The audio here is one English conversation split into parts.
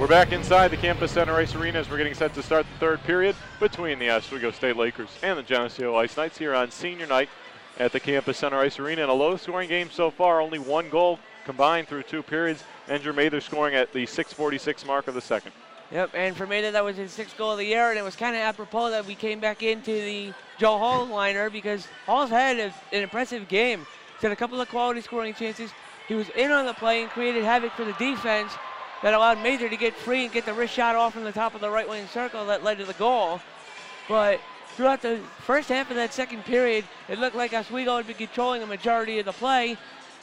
We're back inside the Campus Center Ice Arena as we're getting set to start the third period between the Oswego State Lakers and the Geneseo Ice Knights here on senior night at the Campus Center Ice Arena. In a low scoring game so far, only one goal combined through two periods. Andrew Mather scoring at the 646 mark of the second. Yep, and for Mather, that was his sixth goal of the year, and it was kind of apropos that we came back into the Joe Hall liner because Hall's had a, an impressive game. He's had a couple of quality scoring chances. He was in on the play and created havoc for the defense that allowed Mather to get free and get the wrist shot off from the top of the right wing circle that led to the goal. But throughout the first half of that second period, it looked like Oswego would be controlling a majority of the play.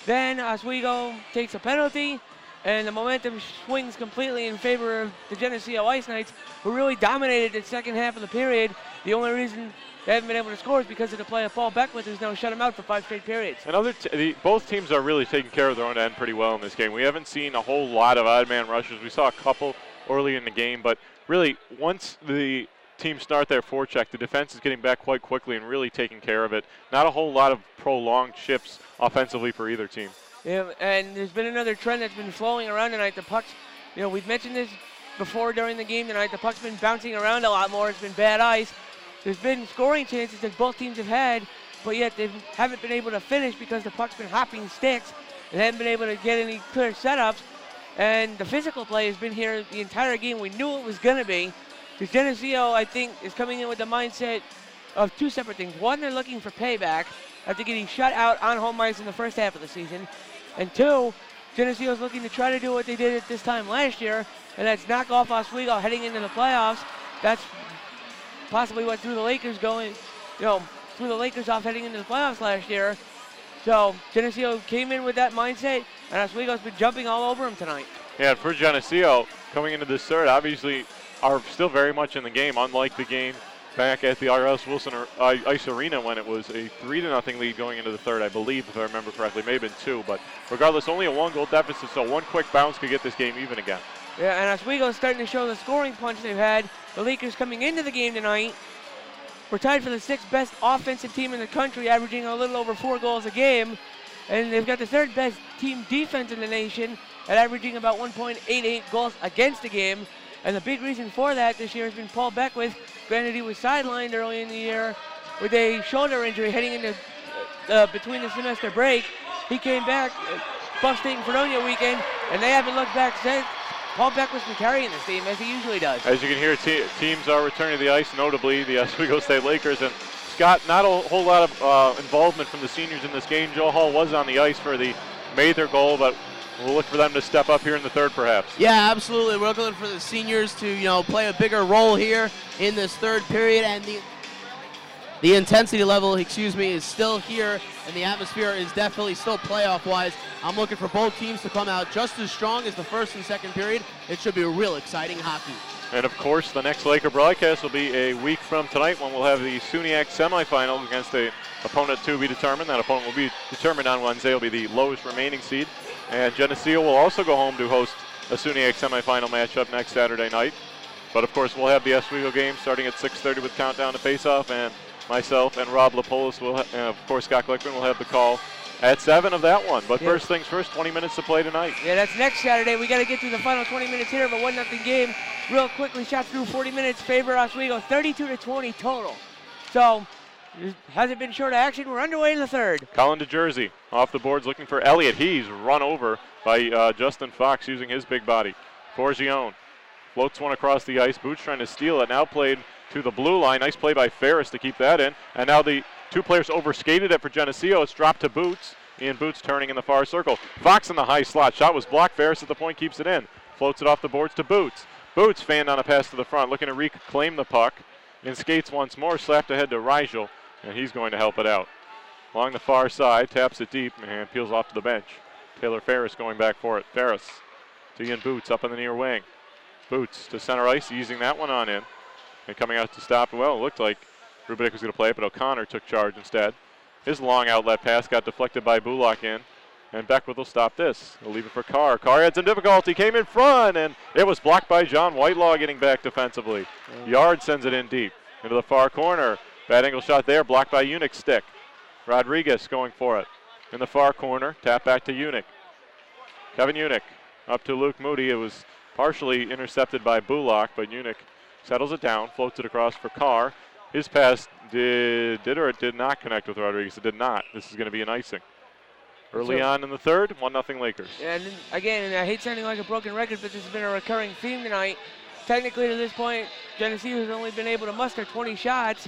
Then Oswego takes a penalty, and the momentum swings completely in favor of the Geneseo Ice Knights, who really dominated the second half of the period. The only reason they haven't been able to score is because of the play of Paul Beckwith, who's now shut them out for five straight periods. And other t- the, both teams are really taking care of their own end pretty well in this game. We haven't seen a whole lot of odd man rushes. We saw a couple early in the game, but really once the teams start their forecheck, the defense is getting back quite quickly and really taking care of it. Not a whole lot of prolonged shifts offensively for either team. Yeah, and there's been another trend that's been flowing around tonight. The pucks, you know, we've mentioned this before during the game tonight. The puck's been bouncing around a lot more. It's been bad ice. There's been scoring chances that both teams have had, but yet they haven't been able to finish because the puck's been hopping sticks and haven't been able to get any clear setups. And the physical play has been here the entire game. We knew it was going to be. Because Geneseo, I think, is coming in with the mindset of two separate things. One, they're looking for payback after getting shut out on home ice in the first half of the season. And two, Geneseo is looking to try to do what they did at this time last year, and that's knock off Oswego heading into the playoffs. That's possibly what threw the Lakers going, you know, threw the Lakers off heading into the playoffs last year. So Geneseo came in with that mindset, and Oswego's been jumping all over him tonight. Yeah, for Geneseo, coming into this third, obviously are still very much in the game, unlike the game back at the Ira S. Wilson Ice Arena when it was a three to nothing lead going into the third, I believe, if I remember correctly. May have been two, but regardless, only a one goal deficit, so one quick bounce could get this game even again. Yeah, and Oswego's starting to show the scoring punch they've had. The Lakers coming into the game tonight we're tied for the sixth best offensive team in the country, averaging a little over four goals a game. And they've got the third best team defense in the nation at averaging about 1.88 goals against a game. And the big reason for that this year has been Paul Beckwith. Granted, he was sidelined early in the year with a shoulder injury heading into uh, between the semester break. He came back, uh, Buff State and Fredonia weekend, and they haven't looked back since. Paul Beckwith's been carrying this team as he usually does. As you can hear, te- teams are returning to the ice, notably the Oswego State Lakers. And Scott, not a whole lot of uh, involvement from the seniors in this game. Joe Hall was on the ice for the Mather goal, but we'll look for them to step up here in the third, perhaps. Yeah, absolutely. We're looking for the seniors to, you know, play a bigger role here in this third period, and the the intensity level, excuse me, is still here, and the atmosphere is definitely still playoff-wise. I'm looking for both teams to come out just as strong as the first and second period. It should be a real exciting hockey. And of course, the next Laker broadcast will be a week from tonight when we'll have the SUNYAC semifinal against a opponent to be determined. That opponent will be determined on Wednesday. It'll be the lowest remaining seed. And Geneseo will also go home to host a SUNYAC semifinal matchup next Saturday night. But of course, we'll have the Oswego game starting at 6:30 with countdown to face-off and myself and Rob Lapolis will, and of course Scott Glickman will have the call at seven of that one. But yeah. first things first, 20 minutes to play tonight. Yeah, that's next Saturday. We got to get through the final 20 minutes here of a one nothing game. Real quickly, shot through 40 minutes, favor Oswego, 32 to 20 total. So hasn't been short of action. We're underway in the third. Colin DeJersey off the boards looking for Elliott. He's run over by uh, Justin Fox using his big body. Forgione floats one across the ice. Boots trying to steal it. Now played to the blue line. Nice play by Ferris to keep that in. And now the two players overskated it for Geneseo. It's dropped to Boots. Ian Boots turning in the far circle. Fox in the high slot. Shot was blocked. Ferris at the point keeps it in. Floats it off the boards to Boots. Boots fanned on a pass to the front, looking to reclaim the puck. And skates once more, slapped ahead to Rigel, and he's going to help it out. Along the far side, taps it deep, and peels off to the bench. Taylor Ferris going back for it. Ferris to Ian Boots up in the near wing. Boots to center ice, easing that one on in. And coming out to stop, well, it looked like Rubinek was going to play it, but O'Connor took charge instead. His long outlet pass got deflected by Bullock in. And Beckwith will stop this. He'll leave it for Carr. Carr had some difficulty, came in front, and it was blocked by John Whitelaw getting back defensively. Yard sends it in deep into the far corner. Bad angle shot there, blocked by Unick stick. Rodriguez going for it. In the far corner, tap back to Unick. Kevin Unick up to Luke Moody. It was partially intercepted by Bullock, but Unick settles it down, floats it across for Carr. His pass did, did or it did not connect with Rodriguez. It did not. This is going to be an icing. Early So- on in the third, 1 0 Lakers. And again, I hate sounding like a broken record, but this has been a recurring theme tonight. Technically, to this point, Geneseo has only been able to muster 20 shots,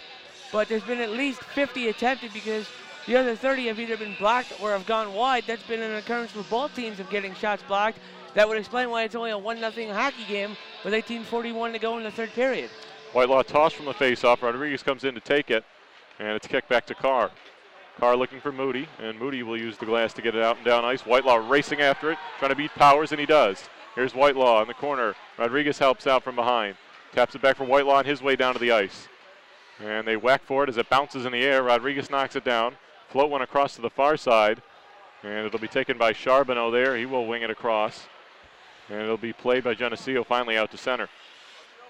but there's been at least 50 attempted because the other 30 have either been blocked or have gone wide. That's been an occurrence for both teams of getting shots blocked. That would explain why it's only a 1 0 hockey game with 18:41 to go in the third period. Whitelaw toss from the faceoff. Rodriguez comes in to take it, and it's kicked back to Carr. Carr looking for Moody, and Moody will use the glass to get it out and down ice. Whitelaw racing after it, trying to beat Powers, and he does. Here's Whitelaw in the corner. Rodriguez helps out from behind. Taps it back from Whitelaw on his way down to the ice. And they whack for it as it bounces in the air. Rodriguez knocks it down. Float one across to the far side. And it'll be taken by Charbonneau there. He will wing it across. And it'll be played by Geneseo finally out to center.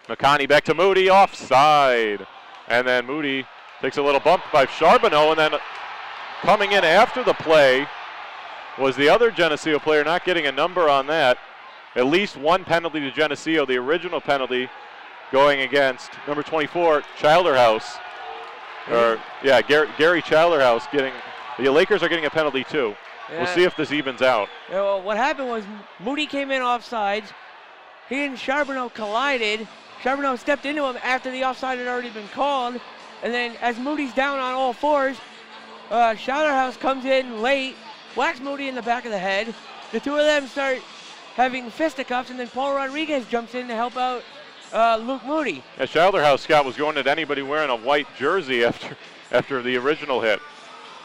McConney back to Moody, offside. And then Moody takes a little bump by Charbonneau, and then coming in after the play was the other Geneseo player not getting a number on that. At least one penalty to Geneseo, the original penalty going against number 24, Childerhouse. Or, yeah, Gary, Gary Childerhouse getting, the Lakers are getting a penalty too. We'll see if this evens out. Yeah, well, what happened was Moody came in offsides. He and Charbonneau collided. Charbonneau stepped into him after the offside had already been called. And then as Moody's down on all fours, uh, Childerhouse comes in late, whacks Moody in the back of the head. The two of them start having fisticuffs, and then Paul Rodriguez jumps in to help out uh, Luke Moody. Yeah, Childerhouse Scott was going at anybody wearing a white jersey after after the original hit.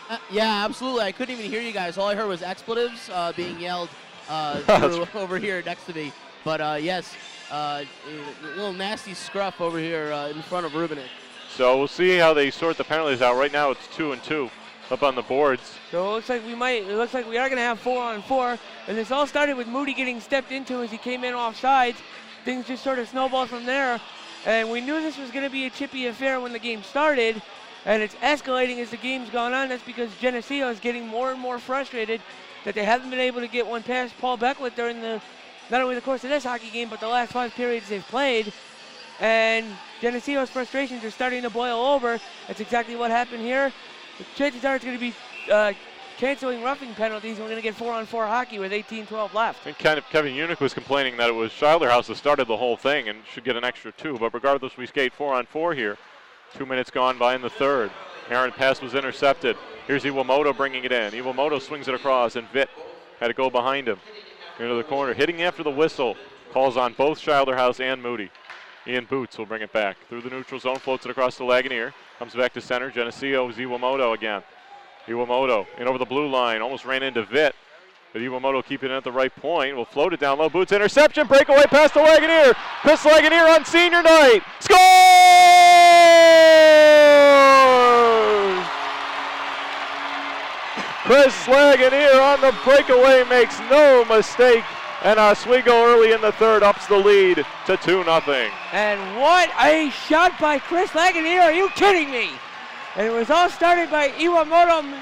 Uh, yeah, absolutely. I couldn't even hear you guys. All I heard was expletives uh, being yelled uh, through over here next to me. But uh, yes, uh, a little nasty scruff over here uh, in front of Rubinek. So we'll see how they sort the penalties out. Right now it's two and two up on the boards. So it looks like we might. It looks like we are going to have four on four, and this all started with Moody getting stepped into as he came in off sides. Things just sort of snowballed from there, and we knew this was going to be a chippy affair when the game started, and it's escalating as the game's gone on. That's because Geneseo is getting more and more frustrated that they haven't been able to get one past Paul Beckwith during the not only the course of this hockey game, but the last five periods they've played. And Geneseo's frustrations are starting to boil over. That's exactly what happened here. The chances are it's going to be uh, canceling roughing penalties, and we're going to get four on four hockey with 18-12 left. Think kind of Kevin Unick was complaining that it was Childerhouse that started the whole thing and should get an extra two. But regardless, we skate four on four here. Two minutes gone by in the third. Aaron pass was intercepted. Here's Iwamoto bringing it in. Iwamoto swings it across, and Vitt had to go behind him into the corner. Hitting after the whistle. Calls on both Childerhouse and Moody. Ian Boots will bring it back. Through the neutral zone, floats it across the Lagunier. Comes back to center. Geneseo is Iwamoto again. Iwamoto in over the blue line. Almost ran into Vitt. But Iwamoto keeping it at the right point. Will float it down low. Boots interception. Breakaway pass to Lagunier. Chris Lagunier on senior night. Scores! Chris Lagunier on the breakaway makes no mistake. And Oswego early in the third ups the lead to 2 0. And what a shot by Chris Lagunier. Are you kidding me? And it was all started by Iwamoto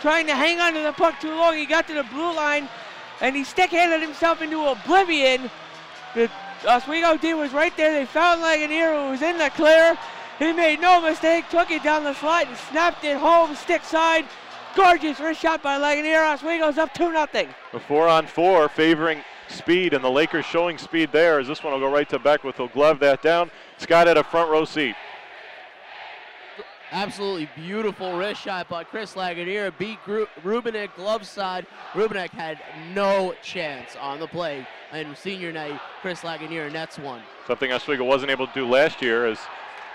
trying to hang on to the puck too long. He got to the blue line and he stick-handed himself into oblivion. The Oswego D was right there. They found Lagunier who was in the clear. He made no mistake, took it down the slot and snapped it home stick side. Gorgeous wrist shot by Lagunier. Oswego's up 2 0. The four on four favoring speed, and the Lakers showing speed there as this one will go right to Beckwith. He'll glove that down. Scott had a front row seat. Absolutely beautiful wrist shot by Chris Lagunier. Beat Gru- Rubinek glove side. Rubinek had no chance on the play. And senior night, Chris Lagunier nets one. Something Oswego wasn't able to do last year is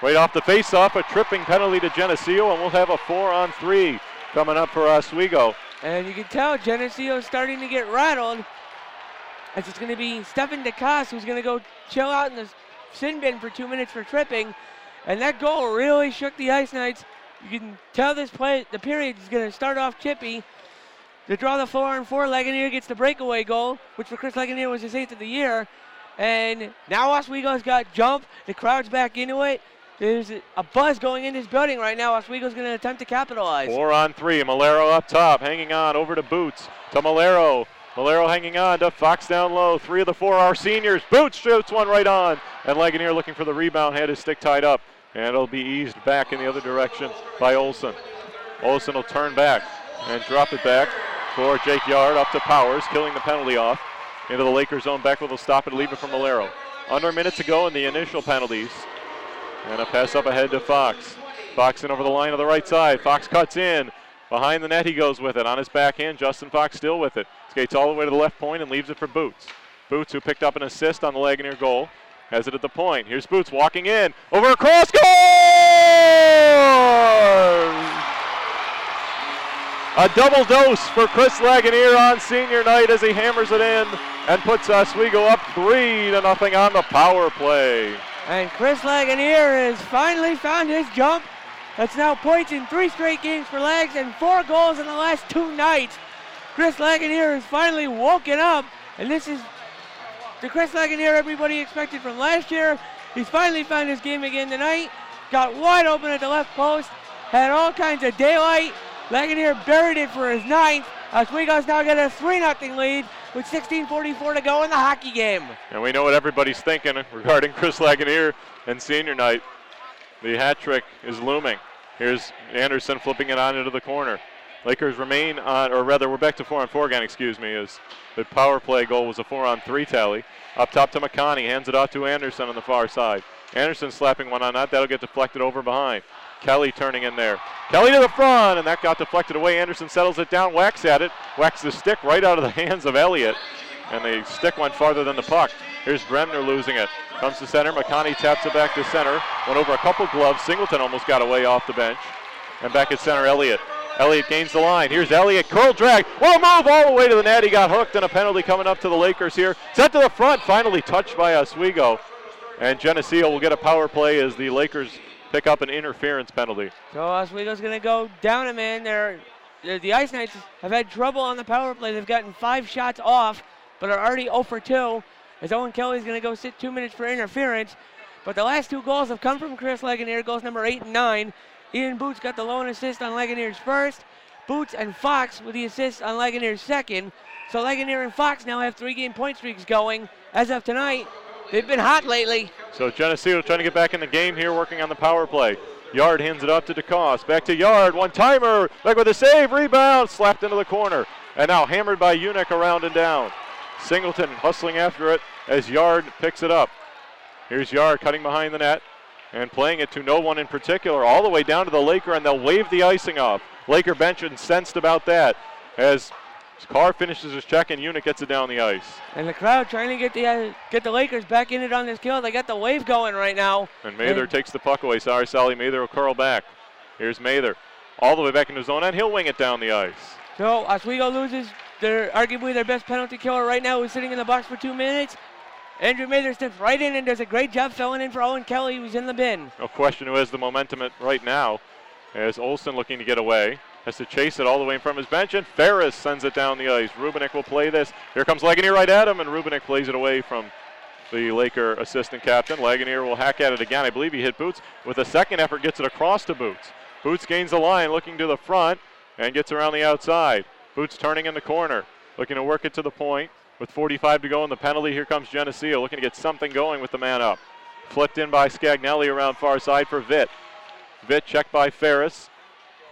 right off the face-off, a tripping penalty to Geneseo, and we'll have a four on three coming up for Oswego. And you can tell Geneseo's starting to get rattled. As it's going to be Stefan DeCoste who's going to go chill out in the sin bin for two minutes for tripping. And that goal really shook the Ice Knights. You can tell this play, the period is going to start off chippy. To draw the four and four, Lagunier gets the breakaway goal, which for Chris Lagunier was his eighth of the year. And now Oswego's got jump. The crowd's back into it. There's a buzz going in this building right now. Oswego's going to attempt to capitalize. Four on three. Malero up top, hanging on over to Boots. To Malero. Malero hanging on to Fox down low. Three of the four are seniors. Boots shoots one right on. And Lagunier looking for the rebound, had his stick tied up. And it'll be eased back in the other direction by Olson. Olson will turn back and drop it back for Jake Yard up to Powers, killing the penalty off. Into the Lakers zone. Beckwith will stop it, leave it for Malero. Under a minute to go in the initial penalties. And a pass up ahead to Fox. Fox in over the line of the right side. Fox cuts in. Behind the net, he goes with it. On his backhand, Justin Fox still with it. Skates all the way to the left point and leaves it for Boots. Boots, who picked up an assist on the Lagunier goal, has it at the point. Here's Boots walking in. Over across, goal! A double dose for Chris Lagunier on senior night as he hammers it in and puts Oswego up three to nothing on the power play. And Chris Lagunier has finally found his jump. That's now points in three straight games for Lags and four goals in the last two nights. Chris Lagunier has finally woken up, and this is the Chris Lagunier everybody expected from last year. He's finally found his game again tonight. Got wide open at the left post, had all kinds of daylight. Lagunier buried it for his ninth. Oswego's now got a 3 0 lead with 16.44 to go in the hockey game. And we know what everybody's thinking regarding Chris Lagunier and senior night. The hat trick is looming. Here's Anderson flipping it on into the corner. Lakers remain on, or rather, we're back to four on four again, excuse me, as the power play goal was a four on three tally. Up top to McConney, hands it off to Anderson on the far side. Anderson slapping one on that, that'll get deflected over behind. Kelly turning in there. Kelly to the front, and that got deflected away. Anderson settles it down, whacks at it, whacks the stick right out of the hands of Elliott, and the stick went farther than the puck. Here's Bremner losing it. Comes to center. McConney taps it back to center. Went over a couple gloves. Singleton almost got away off the bench. And back at center, Elliott. Elliott gains the line. Here's Elliott. Curl drag. A move all the way to the net. He got hooked, and a penalty coming up to the Lakers here. Set to the front. Finally touched by Oswego. And Geneseo will get a power play as the Lakers pick up an interference penalty. So Oswego's going to go down a man. They're, the Ice Knights have had trouble on the power play. They've gotten five shots off, but are already 0 for 2. As Owen Kelly's going to go sit two minutes for interference. But the last two goals have come from Chris Lagunier, goals number 8 and 9. Ian Boots got the lone assist on Lagunier's first. Boots and Fox with the assist on Lagunier's second. So Lagunier and Fox now have three game point streaks going. As of tonight, they've been hot lately. So Geneseo trying to get back in the game here, working on the power play. Yard hands it off to DeCoste. Back to Yard. One timer. Back with a save. Rebound. Slapped into the corner. And now hammered by Unick around and down. Singleton hustling after it as Yard picks it up. Here's Yard cutting behind the net and playing it to no one in particular, all the way down to the Laker, and they'll wave the icing off. Laker bench incensed about that as Carr finishes his check and Unick gets it down the ice. And the crowd trying to get the uh, get the Lakers back in it on this kill. They got the wave going right now. And Mather and takes the puck away. Sorry, Sally. Mather will curl back. Here's Mather. All the way back in into zone, and he'll wing it down the ice. So Oswego loses their arguably their best penalty killer right now, who's sitting in the box for two minutes. Andrew Mather steps right in and does a great job filling in for Owen Kelly, who's in the bin. No question who has the momentum right now. As Olson looking to get away. Has to chase it all the way from his bench, and Ferris sends it down the ice. Rubinek will play this. Here comes Lagunier right at him, and Rubinek plays it away from the Laker assistant captain. Lagunier will hack at it again. I believe he hit Boots. With a second effort, gets it across to Boots. Boots gains the line, looking to the front, and gets around the outside. Boots turning in the corner, looking to work it to the point. With 45 to go in the penalty, here comes Geneseo looking to get something going with the man up. Flipped in by Scagnelli around far side for Vitt. Vitt checked by Ferris.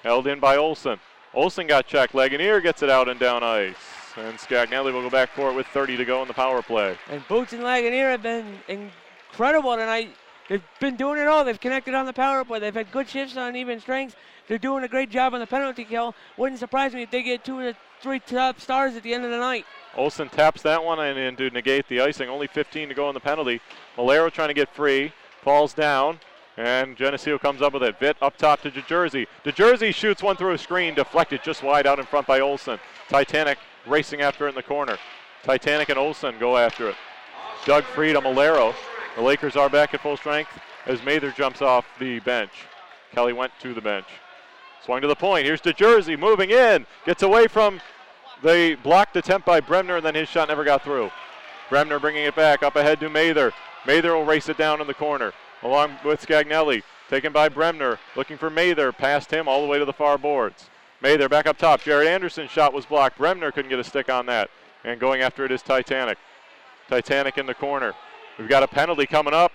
Held in by Olson. Olson got checked. Lagunier gets it out and down ice. And Scagnelli will go back for it with 30 to go in the power play. And Boots and Lagunier have been incredible tonight. They've been doing it all. They've connected on the power play. They've had good shifts on even strengths. They're doing a great job on the penalty kill. Wouldn't surprise me if they get two of the three top stars at the end of the night. Olson taps that one and, and to negate the icing. Only 15 to go on the penalty. Malero trying to get free. Falls down. And Geneseo comes up with it. Vitt up top to DeJersey. DeJersey shoots one through a screen, deflected just wide out in front by Olson. Titanic racing after it in the corner. Titanic and Olson go after it. Doug free to Malero. The Lakers are back at full strength as Mather jumps off the bench. Kelly went to the bench. Swung to the point. Here's DeJersey moving in. Gets away from the blocked attempt by Bremner, and then his shot never got through. Bremner bringing it back up ahead to Mather. Mather will race it down in the corner along with Scagnelli. Taken by Bremner, looking for Mather, past him all the way to the far boards. Mather back up top. Jared Anderson's shot was blocked. Bremner couldn't get a stick on that. And going after it is Titanic. Titanic in the corner. We've got a penalty coming up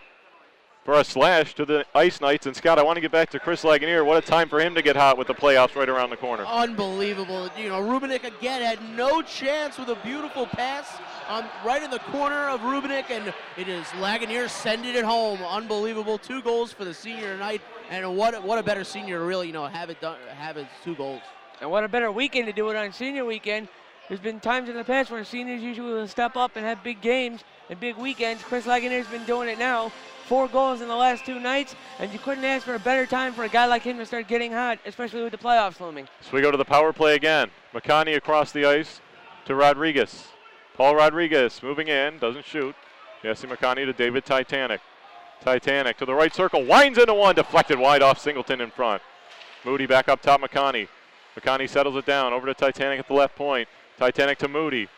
for a slash to the Ice Knights. And Scott, I want to get back to Chris Lagunier. What a time for him to get hot with the playoffs right around the corner. Unbelievable. You know, Rubinek again had no chance with a beautiful pass um, right in the corner of Rubinek, and it is Lagunier sending it home. Unbelievable. Two goals for the senior tonight, and what what a better senior to really you know have it done, have his two goals. And what a better weekend to do it on senior weekend. There's been times in the past where seniors usually will step up and have big games and big weekends. Chris Lagunier's been doing it now. Four goals in the last two nights, and you couldn't ask for a better time for a guy like him to start getting hot, especially with the playoffs looming. So we go to the power play again. McConney across the ice to Rodriguez. Paul Rodriguez moving in, doesn't shoot. Jesse McConney to David Titanic. Titanic to the right circle, winds into one, deflected wide off Singleton in front. Moody back up top, McConney. McConney settles it down over to Titanic at the left point. Titanic to Moody.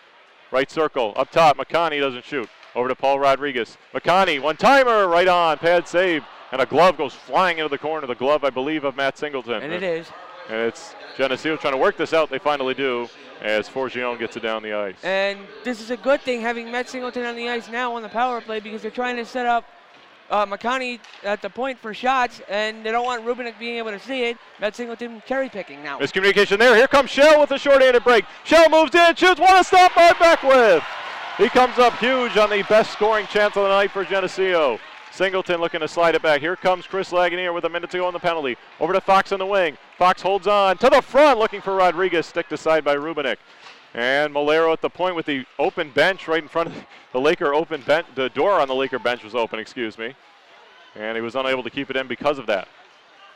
Right circle, up top, McConney doesn't shoot. Over to Paul Rodriguez. McConney, one timer, right on, pad save, and a glove goes flying into the corner. The glove, I believe, of Matt Singleton. And it is. And it's Geneseo trying to work this out. They finally do as Forgione gets it down the ice. And this is a good thing having Matt Singleton on the ice now on the power play because they're trying to set up uh, McConney at the point for shots, and they don't want Rubinek being able to see it. Matt Singleton cherry picking now. Miscommunication there. Here comes Shell with a short-handed break. Shell moves in, shoots, what a stop by Beckwith. He comes up huge on the best scoring chance of the night for Geneseo. Singleton looking to slide it back. Here comes Chris Lagunier with a minute to go on the penalty. Over to Fox on the wing. Fox holds on to the front, looking for Rodriguez, sticked aside by Rubinek. And Malero at the point with the open bench right in front of the Laker open bench. The door on the Laker bench was open, excuse me. And he was unable to keep it in because of that.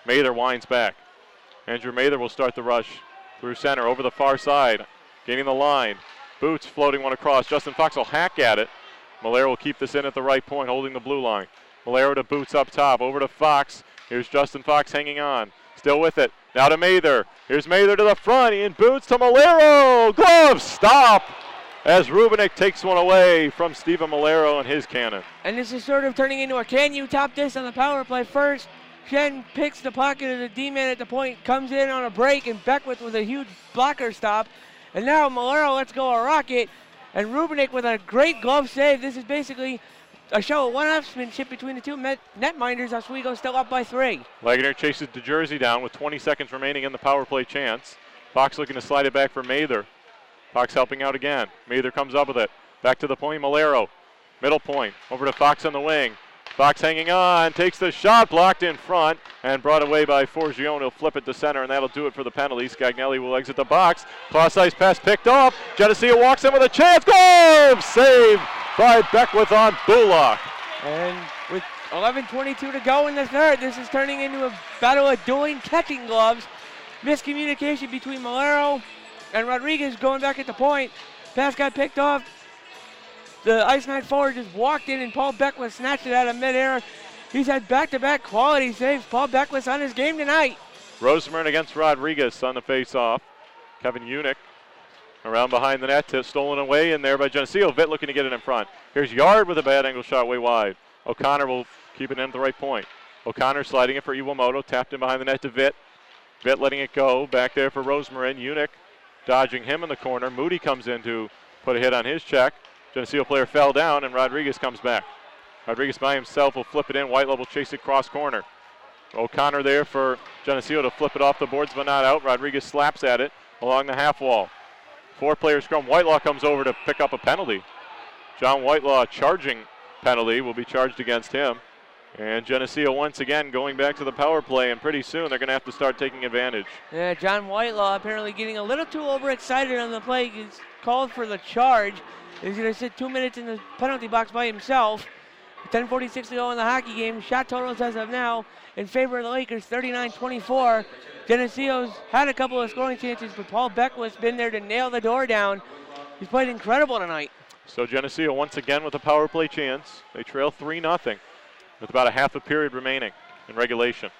Mather winds back. Andrew Mather will start the rush through center over the far side, gaining the line. Boots floating one across. Justin Fox will hack at it. Malero will keep this in at the right point, holding the blue line. Malero to Boots up top, over to Fox. Here's Justin Fox hanging on. Still with it. Now to Mather. Here's Mather to the front. Ian Boots to Malero. Glove stop as Rubinek takes one away from Steven Malero and his cannon. And this is sort of turning into a can you top this on the power play first. Shen picks the pocket of the D-man at the point, comes in on a break, and Beckwith with a huge blocker stop. And now Malero lets go a rocket, and Rubinek with a great glove save. This is basically a show of one-upsmanship between the two net netminders. Oswego still up by three. Lagunier chases the jersey down with 20 seconds remaining in the power play chance. Fox looking to slide it back for Mather. Fox helping out again. Mather comes up with it. Back to the point, Malero. Middle point. Over to Fox on the wing. Fox hanging on, takes the shot, blocked in front, and brought away by Forgione. He'll flip it to center, and that'll do it for the penalty. Scagnelli will exit the box. Cross ice pass picked off. Geneseo walks in with a chance. Goal! Saved by Beckwith on Bullock. And with 11.22 to go in the third, this is turning into a battle of dueling catching gloves. Miscommunication between Malero and Rodriguez going back at the point. Pass got picked off. The Ice Knight forward just walked in and Paul Beckwith snatched it out of midair. He's had back-to-back quality saves. Paul Beckwith's on his game tonight. Roseman against Rodriguez on the face-off. Kevin Unick around behind the net, stolen away in there by Geneseo. Vitt looking to get it in front. Here's Yard with a bad angle shot way wide. O'Connor will keep it in at the right point. O'Connor sliding it for Iwamoto, tapped in behind the net to Vitt. Vitt letting it go. Back there for Rosemarin. Unick dodging him in the corner. Moody comes in to put a hit on his check. Geneseo player fell down, and Rodriguez comes back. Rodriguez by himself will flip it in. White level chase it cross corner. O'Connor there for Geneseo to flip it off the boards, but not out. Rodriguez slaps at it along the half wall. Four player scrum. Whitelaw comes over to pick up a penalty. John Whitelaw charging penalty will be charged against him. And Geneseo once again going back to the power play, and pretty soon they're going to have to start taking advantage. Yeah, John Whitelaw apparently getting a little too overexcited on the play. He's called for the charge. He's going to sit two minutes in the penalty box by himself. 10.46 to go in the hockey game. Shot totals as of now in favor of the Lakers 39 24. Geneseo's had a couple of scoring chances, but Paul Beckwith's been there to nail the door down. He's played incredible tonight. So Geneseo once again with a power play chance. They trail 3 0 with about a half a period remaining in regulation.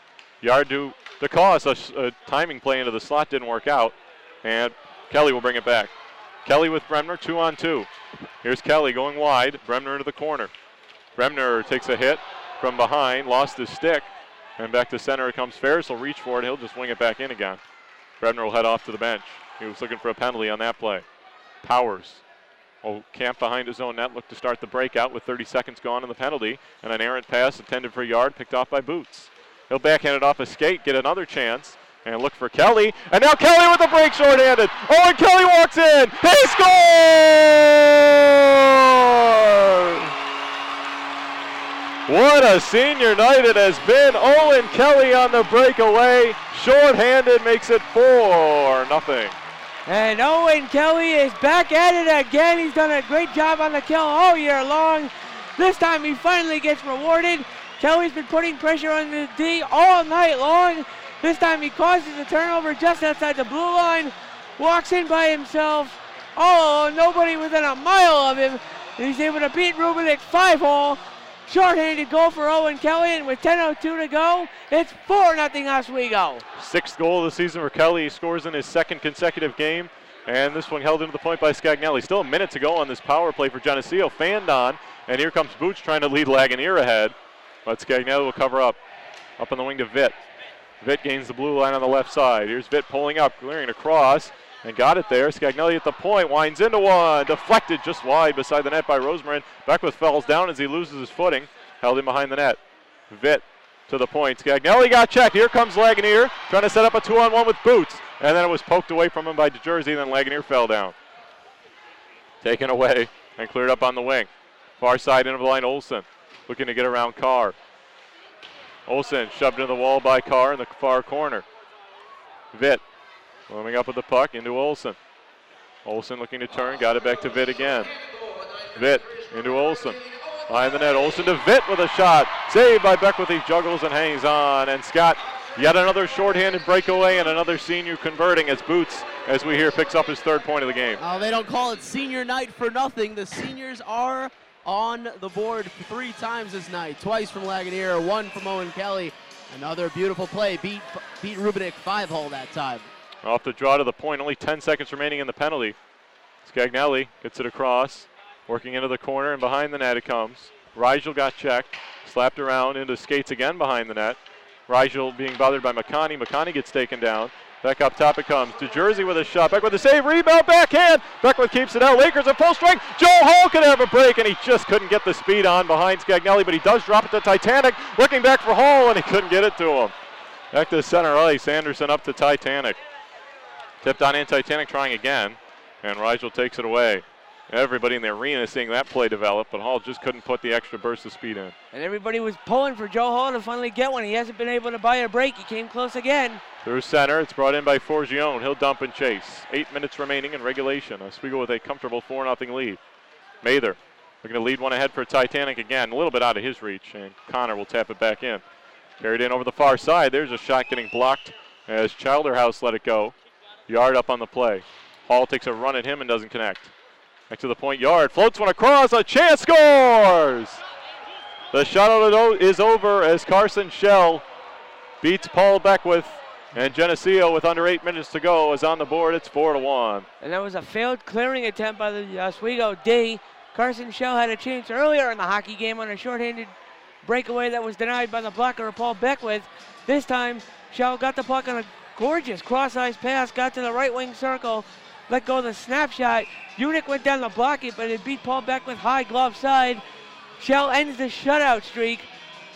Yard to the cause. A, a timing play into the slot didn't work out, and Kelly will bring it back. Kelly with Bremner, two on two. Here's Kelly going wide. Bremner into the corner. Bremner takes a hit from behind, lost his stick, and back to center comes Ferris. He'll reach for it. He'll just wing it back in again. Bremner will head off to the bench. He was looking for a penalty on that play. Powers will camp behind his own net, look to start the breakout with 30 seconds gone in the penalty, and an errant pass intended for a yard picked off by Boots. He'll backhand it off a skate, get another chance, and look for Kelly. And now Kelly with the break shorthanded. Oh, and Kelly walks in. He scores! What a senior night it has been. Owen Kelly on the breakaway. Short-handed makes it 4 nothing. And Owen Kelly is back at it again. He's done a great job on the kill all year long. This time he finally gets rewarded. Kelly's been putting pressure on the D all night long. This time he causes a turnover just outside the blue line. Walks in by himself. Oh, nobody within a mile of him. He's able to beat Rubinek five hole. Short-handed goal for Owen Kelly, and with 10.02 to go, it's 4 0 Oswego. Sixth goal of the season for Kelly. He scores in his second consecutive game, and this one held into the point by Scagnelli. Still a minute to go on this power play for Geneseo. Fanned on, and here comes Boots trying to lead Lagunier ahead, but Scagnelli will cover up. Up on the wing to Vitt. Vitt gains the blue line on the left side. Here's Vitt pulling up, clearing across, and got it there. Scagnelli at the point, winds into one, deflected just wide beside the net by Rosemarin. Beckwith falls down as he loses his footing, held him behind the net. Vitt to the point. Scagnelli got checked. Here comes Lagunier, trying to set up a two-on-one with Boots, and then it was poked away from him by DeJersey, and then Lagunier fell down. Taken away and cleared up on the wing. Far side into the line, Olson looking to get around Carr. Olson shoved into the wall by Carr in the far corner. Vitt Warming up with the puck into Olson. Olson looking to turn, got it back to Vitt again. Vitt into Olson. Behind the net, Olson to Vitt with a shot. Saved by Beckwith. He juggles and hangs on. And Scott, yet another shorthanded breakaway and another senior converting as Boots, as we hear, picks up his third point of the game. Oh, they don't call it senior night for nothing. The seniors are on the board three times this night. Twice from Lagunier, one from Owen Kelly. Another beautiful play. Beat, beat Rubinek five hole that time. Off the draw to the point, only 10 seconds remaining in the penalty. Scagnelli gets it across, working into the corner, and behind the net it comes. Rigel got checked, slapped around into skates again behind the net. Rigel being bothered by McConney. McConney gets taken down. Back up top it comes. To Jersey with a shot. Back with a save. Rebound. Backhand. Beckwith keeps it out. Lakers at full strength. Joe Hall could have a break, and he just couldn't get the speed on behind Scagnelli, but he does drop it to Titanic. Looking back for Hall, and he couldn't get it to him. Back to center ice. Anderson up to Titanic. Tipped on in Titanic trying again, and Rigel takes it away. Everybody in the arena is seeing that play develop, but Hall just couldn't put the extra burst of speed in. And everybody was pulling for Joe Hall to finally get one. He hasn't been able to buy a break. He came close again. Through center, it's brought in by Forgione. He'll dump and chase. Eight minutes remaining in regulation. Oswego with a comfortable 4 0 lead. Mather looking to lead one ahead for Titanic again. A little bit out of his reach, and Connor will tap it back in. Carried in over the far side. There's a shot getting blocked as Childerhouse let it go. Yard up on the play. Hall takes a run at him and doesn't connect. Back to the point yard. Floats one across. A chance scores! The shutout is over as Carson Shell beats Paul Beckwith. And Geneseo, with under eight minutes to go, is on the board. It's four to one. And that was a failed clearing attempt by the Oswego D. Carson Shell had a chance earlier in the hockey game on a shorthanded breakaway that was denied by the blocker of Paul Beckwith. This time, Shell got the puck on a Gorgeous cross-ice pass, got to the right wing circle, let go of the snapshot. Unick went down to block it, but it beat Paul Beckwith high glove side. Shell ends the shutout streak.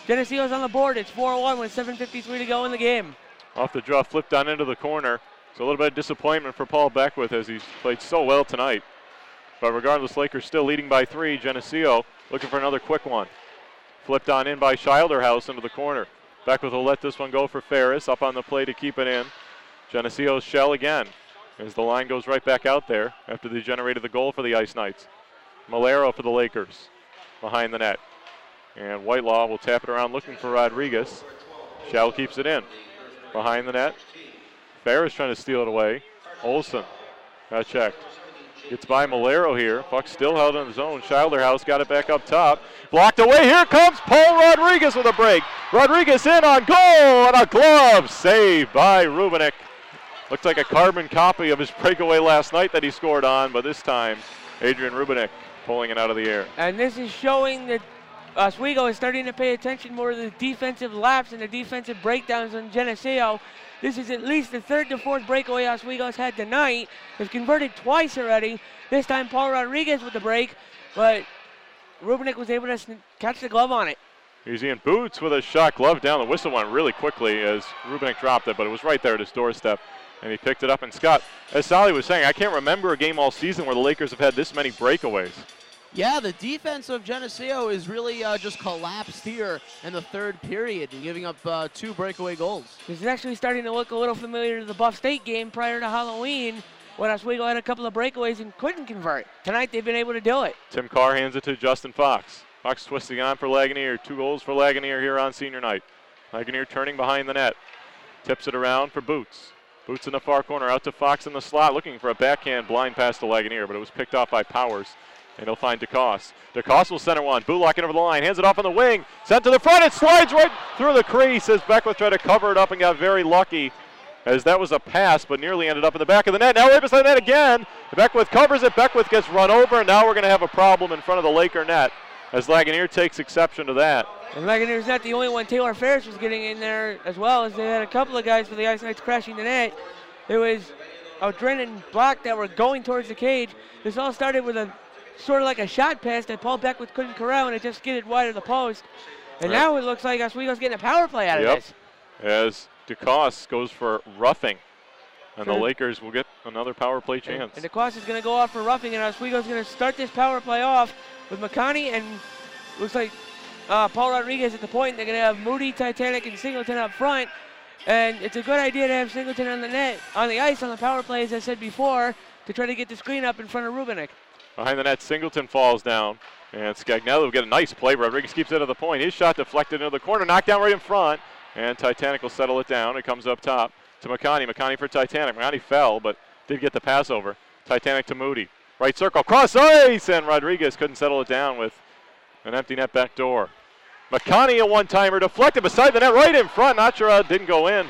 Geneseo's on the board. It's 4-1 with 7.53 to go in the game. Off the draw, flipped on into the corner. So a little bit of disappointment for Paul Beckwith as he's played so well tonight. But regardless, Lakers still leading by three. Geneseo looking for another quick one. Flipped on in by Childerhouse into the corner. Beckwith will let this one go for Ferris. Up on the play to keep it in. Geneseo's shell again as the line goes right back out there after they generated the goal for the Ice Knights. Malero for the Lakers behind the net. And Whitelaw will tap it around looking for Rodriguez. Shell keeps it in. Behind the net. Ferris trying to steal it away. Olson got checked. Gets by Malero here. Puck still held in the zone. Childerhouse got it back up top. Blocked away. Here comes Paul Rodriguez with a break. Rodriguez in on goal and a glove save by Rubinek. Looks like a carbon copy of his breakaway last night that he scored on, but this time Adrian Rubinek pulling it out of the air. And this is showing that Oswego is starting to pay attention more to the defensive laps and the defensive breakdowns on Geneseo. This is at least the third to fourth breakaway Oswego's had tonight. They've converted twice already. This time Paul Rodriguez with the break, but Rubinek was able to catch the glove on it. He's in boots with a shot glove down. The whistle went really quickly as Rubinek dropped it, but it was right there at his doorstep, and he picked it up. And Scott, as Sally was saying, I can't remember a game all season where the Lakers have had this many breakaways. Yeah, the defense of Geneseo is really uh, just collapsed here in the third period, and giving up uh, two breakaway goals. This is actually starting to look a little familiar to the Buff State game prior to Halloween when Oswego had a couple of breakaways and couldn't convert. Tonight they've been able to do it. Tim Carr hands it to Justin Fox. Fox twisting on for Lagunier. Two goals for Lagunier here on senior night. Lagunier turning behind the net. Tips it around for Boots. Boots in the far corner, out to Fox in the slot, looking for a backhand blind pass to Lagunier, but it was picked off by Powers. And he'll find DeCoste. DeCoste will center one. Bullock over the line. Hands it off on the wing. Sent to the front. It slides right through the crease as Beckwith tried to cover it up and got very lucky as that was a pass, but nearly ended up in the back of the net. Now right beside the net again. Beckwith covers it. Beckwith gets run over, and now we're going to have a problem in front of the Laker net as Lagunier takes exception to that. And Lagunier's not the only one. Taylor Ferris was getting in there as well as they had a couple of guys for the Ice Knights crashing the net. There was Aldrin and Block that were going towards the cage. This all started with a sort of like a shot pass that Paul Beckwith couldn't corral, and it just skidded wide of the post. And Right. now it looks like Oswego's getting a power play out of Yep. this. As DeCoste goes for roughing, and the Lakers will get another power play chance. And DeCoste is going to go off for roughing, and Oswego's going to start this power play off with McConney and looks like uh, Paul Rodriguez at the point. They're going to have Moody, Titanic, and Singleton up front. And it's a good idea to have Singleton on the net, on the ice, on the power play, as I said before, to try to get the screen up in front of Rubinek. Behind the net, Singleton falls down, and Scagnelli will get a nice play. Rodriguez keeps it at the point. His shot deflected into the corner, knocked down right in front, and Titanic will settle it down. It comes up top to McConney. McConney for Titanic. McConney fell, but did get the pass over. Titanic to Moody. Right circle, cross ice, and Rodriguez couldn't settle it down with an empty net back door. McConney a one-timer deflected beside the net, right in front. It didn't go in,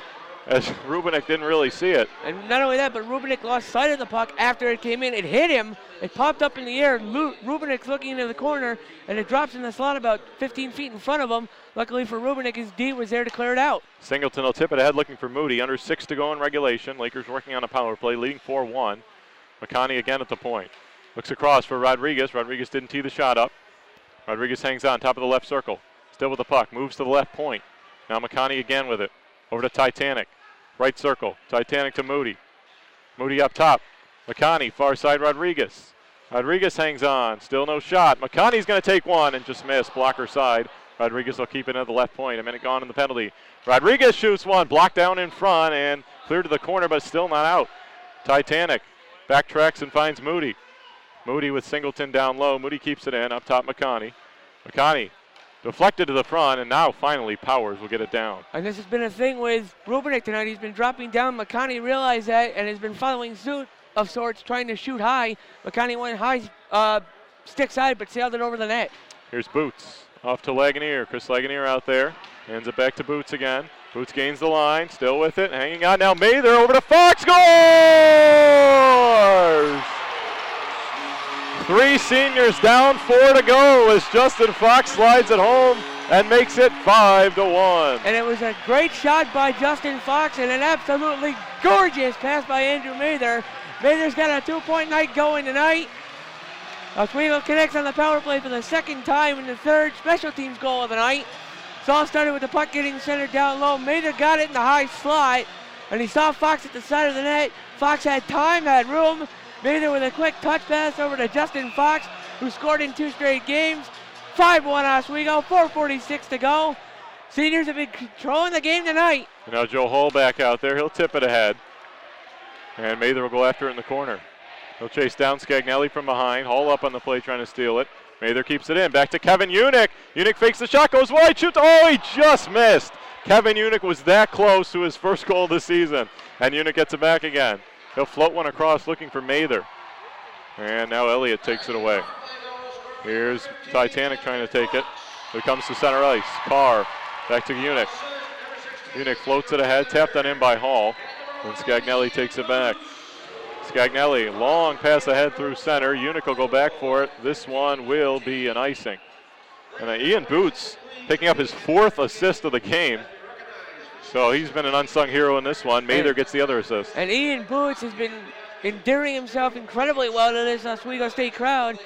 as Rubinek didn't really see it. And not only that, but Rubinek lost sight of the puck after it came in. It hit him. It popped up in the air. Lu- Rubinek's looking into the corner, and it drops in the slot about 15 feet in front of him. Luckily for Rubinek, his D was there to clear it out. Singleton will tip it ahead looking for Moody. Under six to go in regulation. Lakers working on a power play, leading 4 1. McConney again at the point. Looks across for Rodriguez. Rodriguez didn't tee the shot up. Rodriguez hangs on, top of the left circle. Still with the puck. Moves to the left point. Now McConney again with it. Over to Titanic. Right circle. Titanic to Moody. Moody up top. McConney, far side Rodriguez. Rodriguez hangs on. Still no shot. McConney's going to take one and just miss. Blocker side. Rodriguez will keep it at the left point. A minute gone in the penalty. Rodriguez shoots one. Blocked down in front and clear to the corner, but still not out. Titanic backtracks and finds Moody. Moody with Singleton down low. Moody keeps it in. Up top, McConney. McConney deflected to the front, and now finally Powers will get it down. And this has been a thing with Rubinek tonight. He's been dropping down. McConney realized that and has been following suit of sorts, trying to shoot high. McConney went high, uh, stick side, but sailed it over the net. Here's Boots. Off to Lagunier. Chris Lagunier out there. Hands it back to Boots again. Boots gains the line. Still with it. Hanging on now. Mather over to Fox. Scores! Three seniors down, four to go as Justin Fox slides it home and makes it five to one. And it was a great shot by Justin Fox and an absolutely gorgeous pass by Andrew Mather. Mather's got a two-point night going tonight. Oswego connects on the power play for the second time in the third special teams goal of the night. It's all started with the puck getting centered down low. Mather got it in the high slot, and he saw Fox at the side of the net. Fox had time, had room. Mather with a quick touch pass over to Justin Fox, who scored in two straight games. 5-1 Oswego, 4.46 to go. Seniors have been controlling the game tonight. And now Joe Hall back out there. He'll tip it ahead. And Mather will go after it in the corner. He'll chase down Scagnelli from behind. Hall up on the play trying to steal it. Mather keeps it in. Back to Kevin Unick. Unick fakes the shot, goes wide, shoots. Oh, he just missed. Kevin Unick was that close to his first goal of the season. And Unick gets it back again. He'll float one across looking for Mather. And now Elliott takes it away. Here's Titanic trying to take it. Here comes to center ice. Carr back to Unick. Unick floats it ahead, tapped on in by Hall. And Scagnelli takes it back. Scagnelli, long pass ahead through center. Unick will go back for it. This one will be an icing. And then Ian Boots picking up his fourth assist of the game. So he's been an unsung hero in this one. Mather gets the other assist. And Ian Boots has been endearing himself incredibly well to this Oswego State crowd.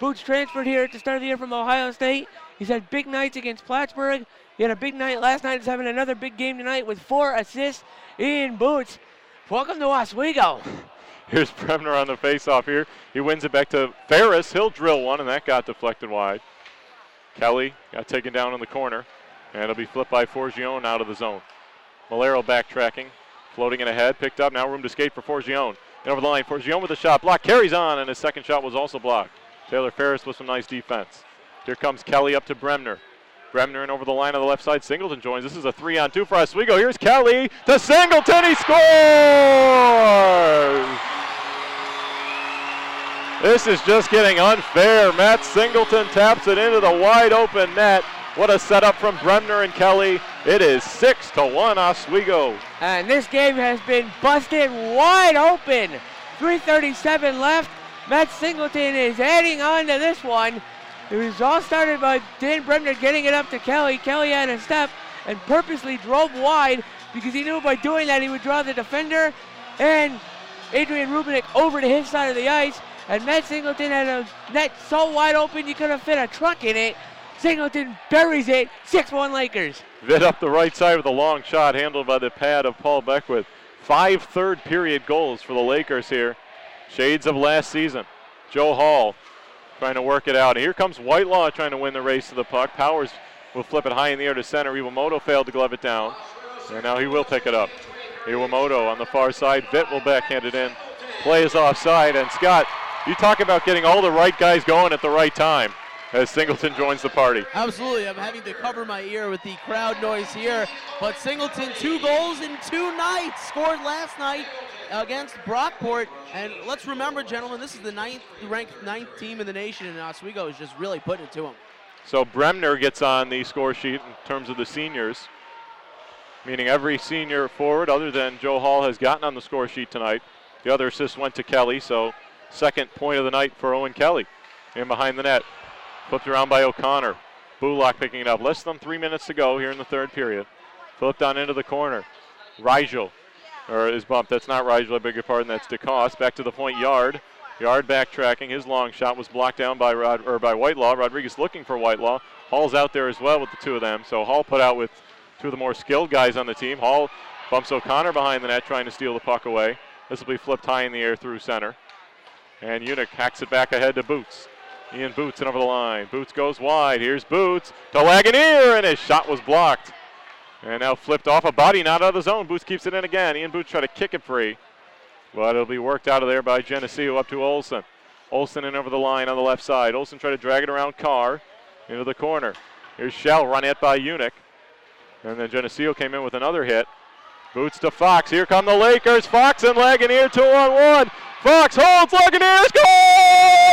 Boots transferred here at the start of the year from Ohio State. He's had big nights against Plattsburgh. He had a big night last night. He's having another big game tonight with four assists. Ian Boots, welcome to Oswego. Here's Bremner on the faceoff here. He wins it back to Ferris. He'll drill one, and that got deflected wide. Kelly got taken down in the corner, and it'll be flipped by Forgione out of the zone. Malero backtracking, floating it ahead, picked up. Now room to skate for Forgione. And over the line, Forgione with a shot block, carries on, and his second shot was also blocked. Taylor Ferris with some nice defense. Here comes Kelly up to Bremner. Bremner and over the line on the left side. Singleton joins. This is a three on two for Oswego. Here's Kelly to Singleton. He scores! This is just getting unfair. Matt Singleton taps it into the wide open net. What a setup from Bremner and Kelly. It is six to one Oswego. And this game has been busted wide open. 337 left. Matt Singleton is adding on to this one. It was all started by Dan Bremner getting it up to Kelly. Kelly had a step and purposely drove wide because he knew by doing that he would draw the defender and Adrian Rubinek over to his side of the ice. And Matt Singleton had a net so wide open you could have fit a truck in it. Singleton buries it, 6-1 Lakers. Vid up the right side with a long shot handled by the pad of Paul Beckwith. Five third period goals for the Lakers here. Shades of last season. Joe Hall trying to work it out. Here comes Whitelaw trying to win the race to the puck. Powers will flip it high in the air to center. Iwamoto failed to glove it down. And now he will pick it up. Iwamoto on the far side. Vitt will backhand it in. Play is offside. And Scott, you talk about getting all the right guys going at the right time as Singleton joins the party. Absolutely. I'm having to cover my ear with the crowd noise here. But Singleton, two goals in two nights, scored last night against Brockport. And let's remember, gentlemen, this is the ninth ranked ninth team in the nation, and Oswego is just really putting it to them. So Bremner gets on the score sheet in terms of the seniors, meaning every senior forward other than Joe Hall has gotten on the score sheet tonight. The other assist went to Kelly, so second point of the night for Owen Kelly. In behind the net. Flipped around by O'Connor. Bullock picking it up. Less than three minutes to go here in the third period. Flipped on into the corner. Rigel, or is bumped. That's not Rigel, I beg your pardon. That's DeCoste. Back to the point yard. Yard backtracking. His long shot was blocked down by Rod, or by Whitelaw. Rodriguez looking for Whitelaw. Hall's out there as well with the two of them. So Hall put out with two of the more skilled guys on the team. Hall bumps O'Connor behind the net trying to steal the puck away. This will be flipped high in the air through center. And Unick hacks it back ahead to Boots. Ian Boots and over the line. Boots goes wide. Here's Boots to Lagunier, and his shot was blocked. And now flipped off a body, not out of the zone. Boots keeps it in again. Ian Boots try to kick it free. But it'll be worked out of there by Geneseo up to Olson. Olson in over the line on the left side. Olson try to drag it around Carr into the corner. Here's Shell run it by Unick. And then Geneseo came in with another hit. Boots to Fox. Here come the Lakers. Fox and Lagunier two on one. Fox holds Lagunier scores!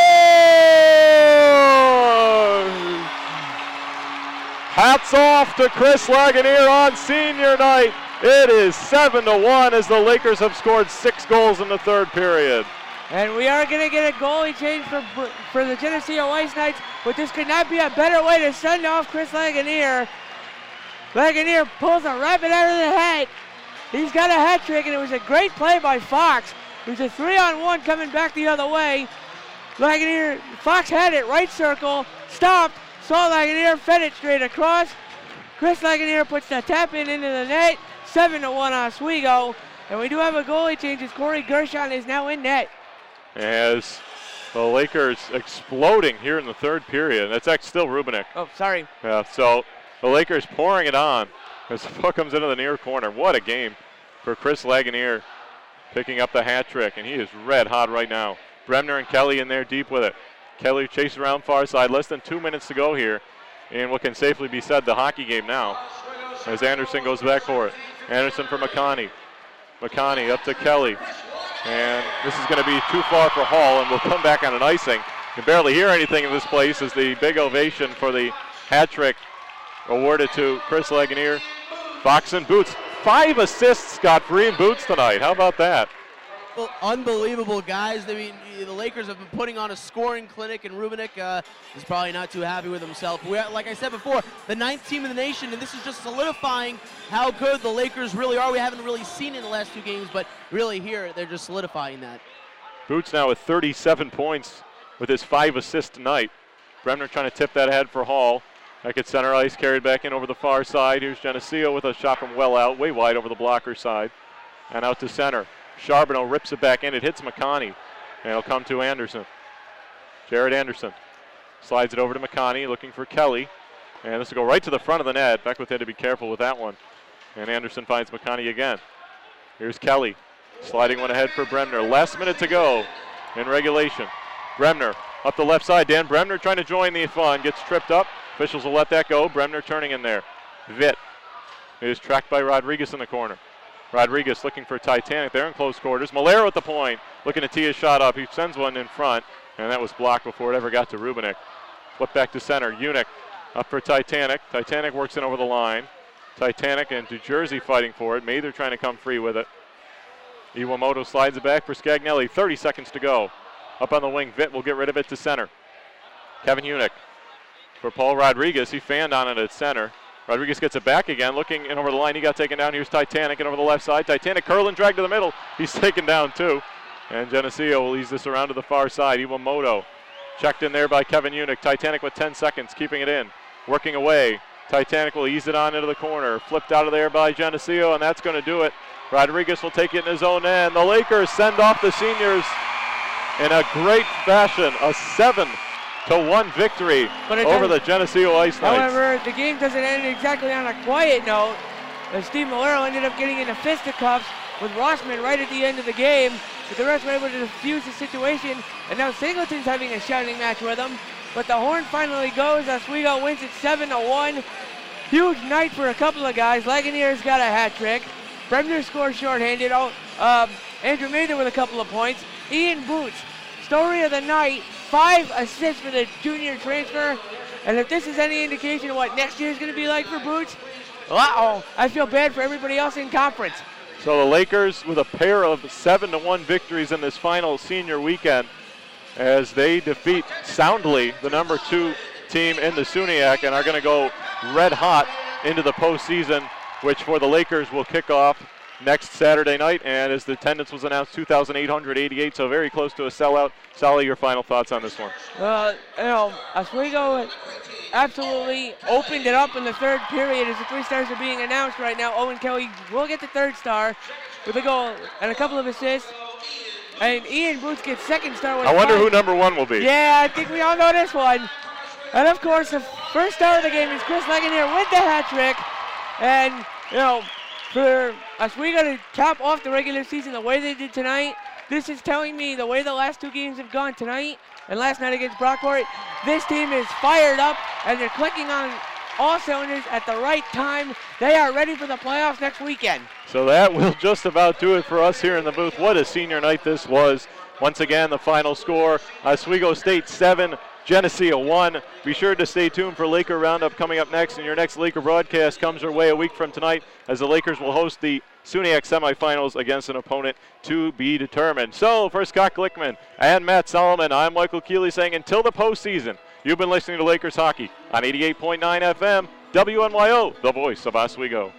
Hats off to Chris Lagunier on senior night. It is seven to one as the Lakers have scored six goals in the third period. And we are going to get a goalie change for, for the Geneseo Ice Knights, but this could not be a better way to send off Chris Lagunier. Lagunier pulls a rabbit out of the hat. He's got a hat trick, and it was a great play by Fox. It was a three on one coming back the other way. Lagunier, Fox had it, right circle, stopped, saw Lagunier, fed it straight across. Chris Lagunier puts the tap in into the net, 7 to 1 Oswego. And we do have a goalie change as Corey Gershon is now in net. As the Lakers exploding here in the third period. That's actually still Rubinek. Oh, sorry. Yeah, so the Lakers pouring it on as the puck comes into the near corner. What a game for Chris Lagunier picking up the hat trick, and he is red hot right now. Bremner and Kelly in there deep with it. Kelly chases around far side. Less than two minutes to go here in what can safely be said the hockey game now. As Anderson goes back for it. Anderson for McConney. McConney up to Kelly. And this is going to be too far for Hall, and we'll come back on an icing. You can barely hear anything in this place as the big ovation for the hat trick awarded to Chris Lagunier. Fox and Boots. Five assists, for Ian Boots tonight. How about that? Unbelievable guys. I mean, the Lakers have been putting on a scoring clinic, and Rubinek uh, is probably not too happy with himself. We're, like I said before, the ninth team in the nation, and this is just solidifying how good the Lakers really are. We haven't really seen in the last two games, but really here, they're just solidifying that. Boots now with 37 points with his five assists tonight. Bremner trying to tip that ahead for Hall. Back at center ice, carried back in over the far side. Here's Geneseo with a shot from well out, way wide over the blocker side. And out to center. Charbonneau rips it back in. It hits McConney. And it'll come to Anderson. Jared Anderson slides it over to McConney, looking for Kelly. And this will go right to the front of the net. Beckwith had to be careful with that one. And Anderson finds McConney again. Here's Kelly sliding one ahead for Bremner. Last minute to go in regulation. Bremner up the left side. Dan Bremner trying to join the fun. Gets tripped up. Officials will let that go. Bremner turning in there. Vitt is tracked by Rodriguez in the corner. Rodriguez looking for Titanic there in close quarters. Malero at the point, looking to tee a shot up. He sends one in front, and that was blocked before it ever got to Rubinek. Flip back to center. Unick up for Titanic. Titanic works in over the line. Titanic and New Jersey fighting for it. Mather trying to come free with it. Iwamoto slides it back for Scagnelli. 30 seconds to go. Up on the wing, Vitt will get rid of it to center. Kevin Unick for Paul Rodriguez. He fanned on it at center. Rodriguez gets it back again, looking in over the line. He got taken down. Here's Titanic and over the left side. Titanic curling, dragged to the middle. He's taken down too. And Geneseo will ease this around to the far side. Iwamoto checked in there by Kevin Unick. Titanic with 10 seconds, keeping it in. Working away. Titanic will ease it on into the corner. Flipped out of there by Geneseo, and that's going to do it. Rodriguez will take it in his own end. The Lakers send off the seniors in a great fashion. A seven to one victory over the Geneseo Ice Knights. However, the game doesn't end exactly on a quiet note. As Steve Malero ended up getting into fisticuffs with Rossman right at the end of the game. But the rest were able to defuse the situation. And now Singleton's having a shouting match with him. But the horn finally goes. Oswego wins it 7 to 1. Huge night for a couple of guys. Lagunier's got a hat trick. Bremner scores shorthanded. Oh, um, Andrew Mather with a couple of points. Ian Boots, story of the night, five assists for the junior transfer. And if this is any indication of what next year is going to be like for Boots, uh-oh, I feel bad for everybody else in conference. So the Lakers with a pair of 7 to 1 victories in this final senior weekend as they defeat soundly the number two team in the SUNYAC and are going to go red hot into the postseason, which for the Lakers will kick off next Saturday night. And as the attendance was announced, 2,888, so very close to a sellout. Sally, your final thoughts on this one? Uh, you know, Oswego absolutely opened it up in the third period as the three stars are being announced right now. Owen Kelly will get the third star with a goal and a couple of assists. And Ian Boots gets second star. With I wonder who number one will be. Yeah, I think we all know this one. And of course, the first star of the game is Chris Lagunier with the hat trick. And, you know, for Oswego to cap off the regular season the way they did tonight, this is telling me the way the last two games have gone tonight and last night against Brockport, this team is fired up and they're clicking on all cylinders at the right time. They are ready for the playoffs next weekend. So that will just about do it for us here in the booth. What a senior night this was. Once again, the final score Oswego State 7, Geneseo 1. Be sure to stay tuned for Laker Roundup coming up next, and your next Laker broadcast comes your way a week from tonight as the Lakers will host the SUNYAC semifinals against an opponent to be determined. So, for Scott Glickman and Matt Solomon, I'm Michael Keeley saying until the postseason, you've been listening to Lakers Hockey on 88.9 FM, WNYO, the voice of Oswego.